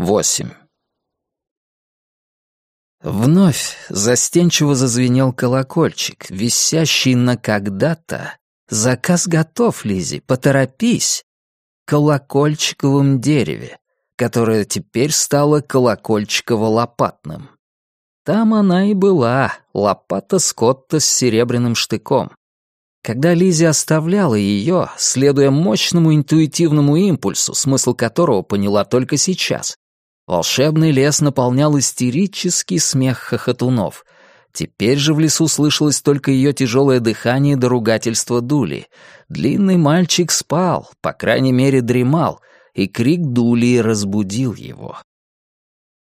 Восемь. Вновь застенчиво зазвенел колокольчик, висящий на когда-то. Заказ готов, Лизи, поторопись. Колокольчиковом дереве, которое теперь стало колокольчиково-лопатным. Там она и была, лопата Скотта с серебряным штыком. Когда Лизи оставляла ее, следуя мощному интуитивному импульсу, смысл которого поняла только сейчас, волшебный лес наполнял истерический смех хохотунов. Теперь же в лесу слышалось только ее тяжелое дыхание до ругательства Дули. Длинный мальчик спал, по крайней мере дремал, и крик Дули разбудил его.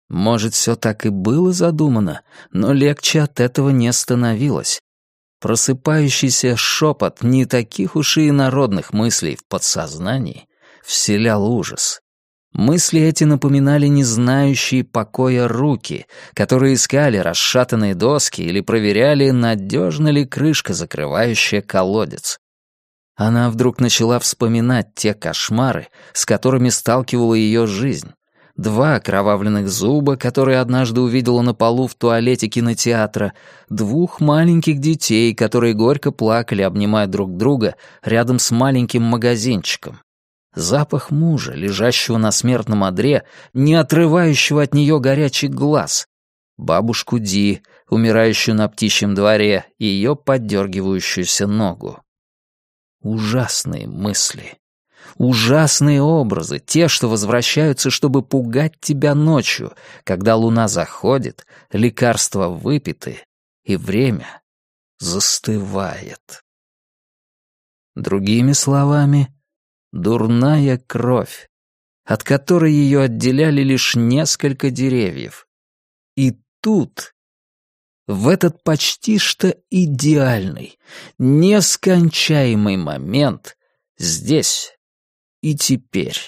Может, все так и было задумано, но легче от этого не становилось. Просыпающийся шепот не таких уж и народных мыслей в подсознании вселял ужас. Мысли эти напоминали незнающие покоя руки, которые искали расшатанные доски или проверяли, надежна ли крышка, закрывающая колодец. Она вдруг начала вспоминать те кошмары, с которыми сталкивала ее жизнь, два окровавленных зуба, которые однажды увидела на полу в туалете кинотеатра, двух маленьких детей, которые горько плакали, обнимая друг друга рядом с маленьким магазинчиком. Запах мужа, лежащего на смертном одре, не отрывающего от нее горячих глаз. Бабушку Ди, умирающую на птичьем дворе, ее поддергивающуюся ногу. Ужасные мысли. Ужасные образы, те, что возвращаются, чтобы пугать тебя ночью, когда луна заходит, лекарства выпиты, и время застывает. Другими словами, дурная кровь, от которой ее отделяли лишь несколько деревьев. И тут, в этот почти что идеальный, нескончаемый момент, здесь, и теперь.